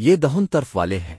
یہ دہن طرف والے ہیں۔